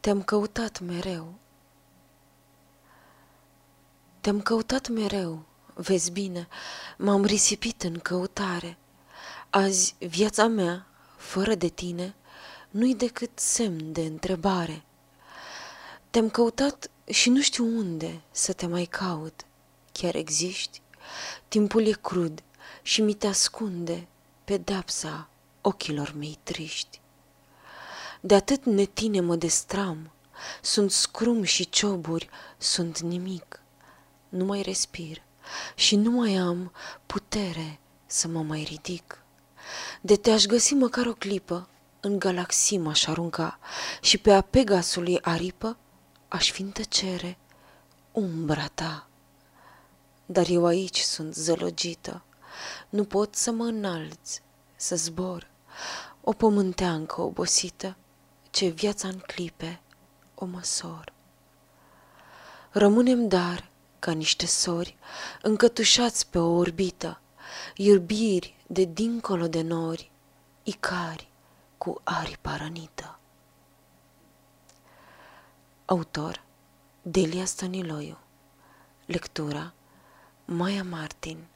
Te-am căutat mereu. Te-am căutat mereu, vezi bine, m-am risipit în căutare. Azi viața mea, fără de tine, nu-i decât semn de întrebare. Te-am căutat și nu știu unde să te mai caut. Chiar existi? Timpul e crud și mi te ascunde pedepsa ochilor mei triști. De atât netine mă destram, sunt scrum și cioburi, sunt nimic. Nu mai respir și nu mai am putere să mă mai ridic. De te-aș găsi măcar o clipă, în galaxii m-aș arunca și pe a Pegasului aripă aș fi în tăcere umbra ta. Dar eu aici sunt zălogită, nu pot să mă înalț, să zbor, o pământeancă obosită, ce viața în clipe o măsor. Rămânem dar ca niște sori, încătușați pe o orbită, iubiri de dincolo de nori, icari cu aripa rănită. Autor Delia Stăniloiu Lectura Maia Martin